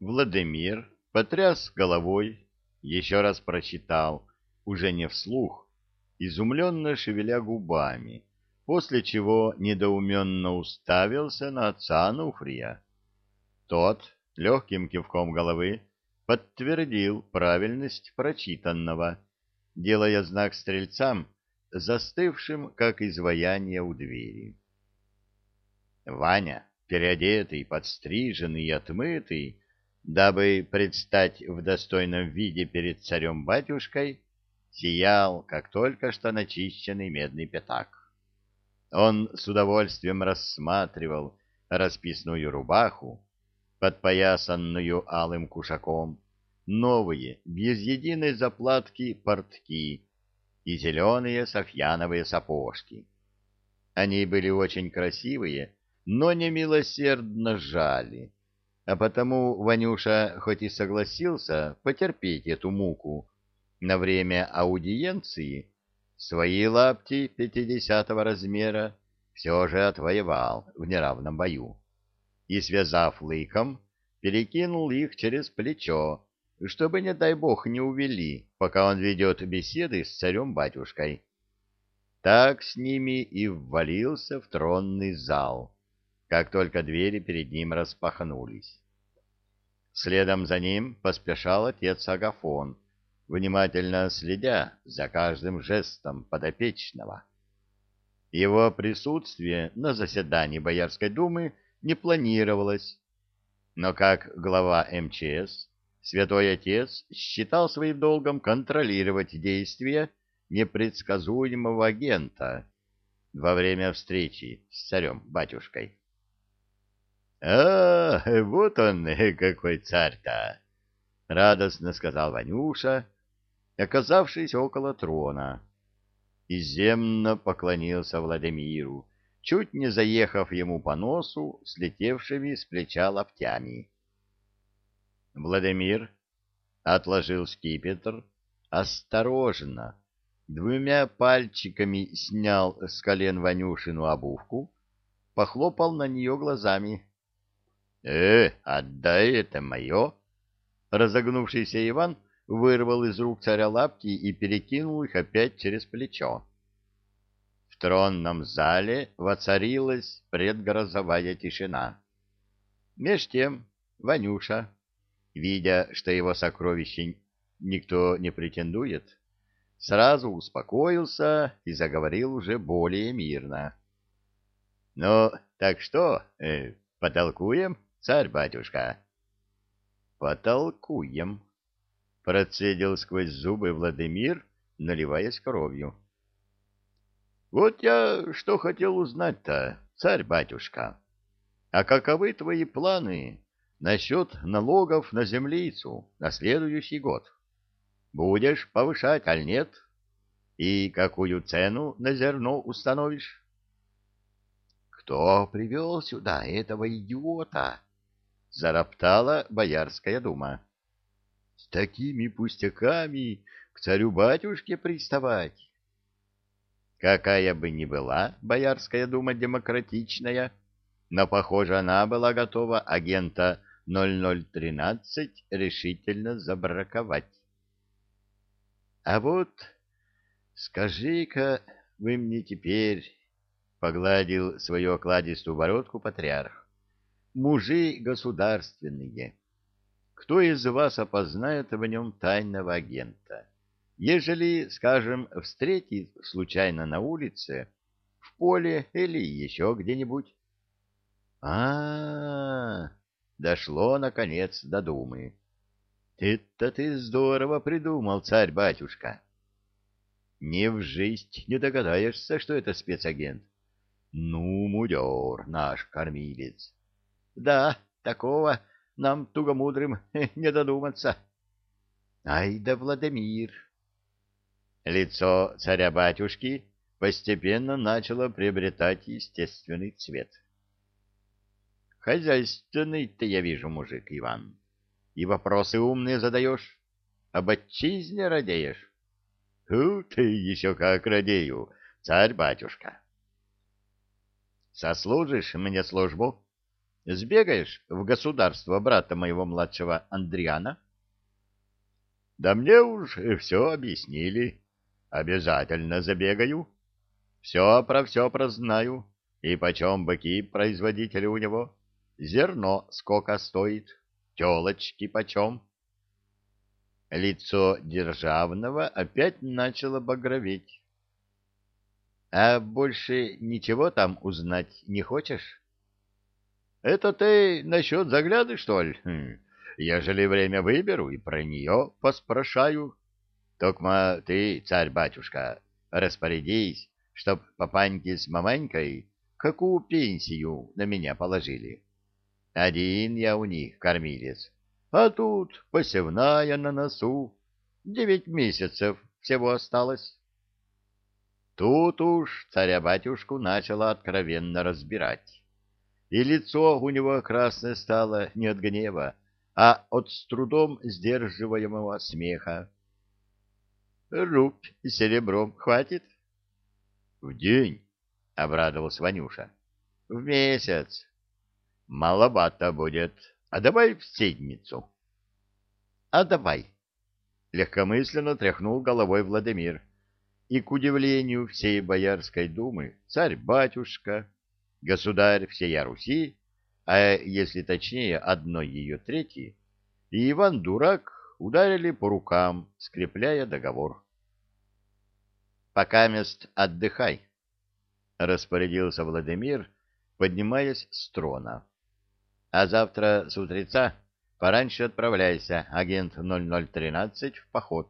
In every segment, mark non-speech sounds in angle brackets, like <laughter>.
Владимир потряс головой, еще раз прочитал, уже не вслух, изумленно шевеля губами, после чего недоуменно уставился на отца Ануфрия. Тот легким кивком головы подтвердил правильность прочитанного, делая знак стрельцам, застывшим, как изваяние у двери. Ваня, переодетый, подстриженный и отмытый, дабы предстать в достойном виде перед царем-батюшкой, сиял, как только что начищенный медный пятак. Он с удовольствием рассматривал расписную рубаху, подпоясанную алым кушаком, новые, без единой заплатки портки и зеленые софьяновые сапожки. Они были очень красивые, но немилосердно жали, а потому Ванюша хоть и согласился потерпеть эту муку на время аудиенции, свои лапти пятидесятого размера все же отвоевал в неравном бою и, связав лыком, перекинул их через плечо, чтобы, не дай бог, не увели, пока он ведет беседы с царем-батюшкой. Так с ними и ввалился в тронный зал, как только двери перед ним распахнулись. Следом за ним поспешал отец Агафон, внимательно следя за каждым жестом подопечного. Его присутствие на заседании Боярской думы не планировалось, но как глава МЧС святой отец считал своим долгом контролировать действия непредсказуемого агента во время встречи с царем-батюшкой. — А, вот он, <laughs> какой царь-то! — радостно сказал Ванюша, оказавшись около трона. И земно поклонился Владимиру, чуть не заехав ему по носу слетевшими с плеча лаптями. Владимир отложил скипетр, осторожно, двумя пальчиками снял с колен Ванюшину обувку, похлопал на нее глазами. — Э, отдай это мое! Разогнувшийся Иван вырвал из рук царя лапки и перекинул их опять через плечо. В тронном зале воцарилась предгрозовая тишина. Меж тем Ванюша, видя, что его сокровище никто не претендует, сразу успокоился и заговорил уже более мирно. — Ну, так что, э, потолкуем? — царь-батюшка. — Потолкуем, — процедил сквозь зубы Владимир, наливаясь кровью. — Вот я что хотел узнать-то, царь-батюшка. А каковы твои планы насчет налогов на землицу на следующий год? Будешь повышать, аль нет? И какую цену на зерно установишь? — Кто привел сюда этого идиота? — зароптала Боярская дума. — С такими пустяками к царю-батюшке приставать. Какая бы ни была Боярская дума демократичная, но, похоже, она была готова агента 0013 решительно забраковать. — А вот скажи-ка вы мне теперь, — погладил свою окладистую бородку патриарх, мужи государственные. Кто из вас опознает в нем тайного агента? Ежели, скажем, встретит случайно на улице, в поле или еще где-нибудь? А, -а, а Дошло, наконец, до думы. Это ты здорово придумал, царь-батюшка. Не в жизнь не догадаешься, что это спецагент. Ну, мудер наш кормилец. Да, такого нам тугомудрым <laughs> не додуматься. Ай да Владимир! Лицо царя-батюшки постепенно начало приобретать естественный цвет. Хозяйственный ты, я вижу, мужик, Иван, и вопросы умные задаешь, об отчизне радеешь. Фу, ты еще как радею, царь-батюшка. Сослужишь мне службу? Сбегаешь в государство брата моего младшего Андриана? Да мне уж все объяснили. Обязательно забегаю. Все про все прознаю. И почем быки производители у него? Зерно сколько стоит? Телочки почем? Лицо державного опять начало багроветь. — А больше ничего там узнать не хочешь? — Это ты насчет загляды, что ли? Хм. Ежели время выберу и про нее поспрашаю. Токма ты, царь-батюшка, распорядись, чтоб папаньки с маманькой какую пенсию на меня положили. Один я у них кормилец, а тут посевная на носу. Девять месяцев всего осталось. Тут уж царя-батюшку начало откровенно разбирать. И лицо у него красное стало не от гнева, а от с трудом сдерживаемого смеха. — Рубь серебром хватит? — В день, — обрадовался Ванюша. — В месяц. — Маловато будет. А давай в седмицу. — А давай. Легкомысленно тряхнул головой Владимир. И, к удивлению всей Боярской думы, царь-батюшка, государь всея Руси, а если точнее, одной ее трети, и Иван-дурак ударили по рукам, скрепляя договор. — Пока мест отдыхай, — распорядился Владимир, поднимаясь с трона. А завтра с утреца пораньше отправляйся, агент 0013, в поход.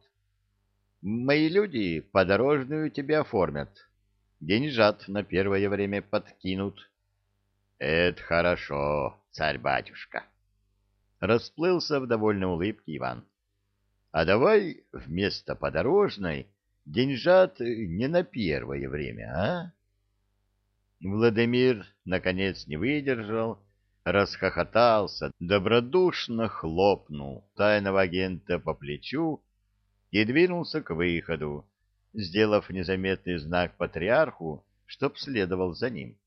Мои люди подорожную тебе оформят. Деньжат на первое время подкинут. — Это хорошо, царь-батюшка. Расплылся в довольной улыбке Иван. — А давай вместо подорожной деньжат не на первое время, а? Владимир, наконец, не выдержал расхохотался, добродушно хлопнул тайного агента по плечу и двинулся к выходу, сделав незаметный знак патриарху, чтоб следовал за ним.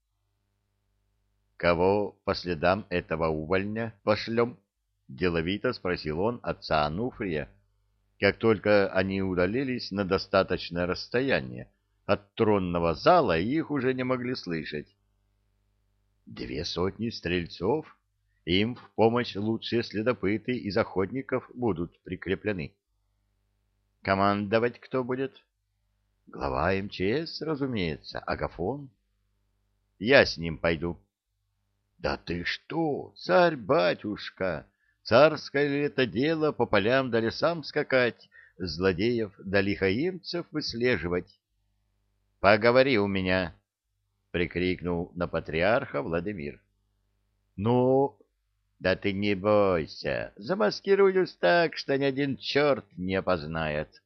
«Кого по следам этого увольня пошлем?» — деловито спросил он отца Ануфрия, как только они удалились на достаточное расстояние от тронного зала, и их уже не могли слышать. Две сотни стрельцов, им в помощь лучшие следопыты из охотников будут прикреплены. Командовать кто будет? Глава МЧС, разумеется, Агафон. Я с ним пойду. Да ты что, царь-батюшка, царское ли это дело по полям да лесам скакать, злодеев да лихаимцев выслеживать? Поговори у меня, — прикрикнул на патриарха Владимир. — Ну, да ты не бойся, замаскируюсь так, что ни один черт не опознает.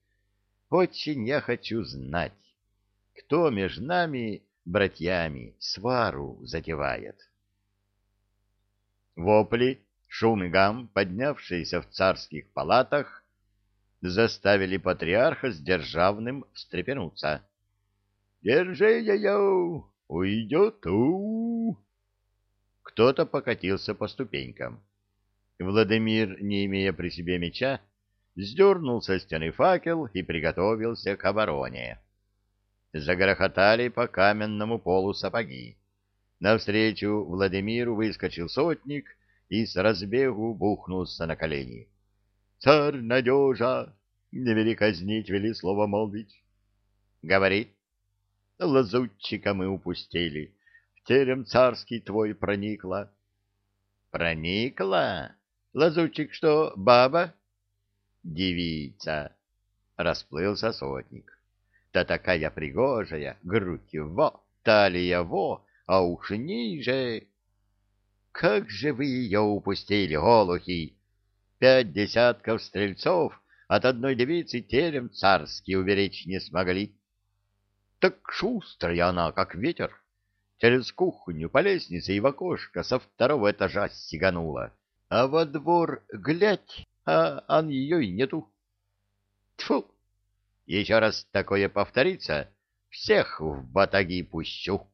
Очень я хочу знать, кто между нами, братьями, свару затевает. Вопли, шум и гам, поднявшиеся в царских палатах, заставили патриарха с державным встрепенуться. — Держи ее! Уйдет, у, Кто-то покатился по ступенькам. Владимир, не имея при себе меча, сдернул со стены факел и приготовился к обороне. Загрохотали по каменному полу сапоги. Навстречу Владимиру выскочил сотник и с разбегу бухнулся на колени. — Царь надежа! Не вели казнить, вели слово молвить. — Говорит. Лазутчика мы упустили. В терем царский твой проникла. Проникла? Лазутчик что, баба? Девица. Расплылся сотник. Да такая пригожая, грудь во, талия во, а уши ниже. Как же вы ее упустили, олухи! Пять десятков стрельцов от одной девицы терем царский уберечь не смогли. Так шустрая она, как ветер. Через кухню по лестнице и в окошко со второго этажа сиганула. А во двор глядь, а ан ее и нету. Тьфу! Еще раз такое повторится, всех в батаги пущу.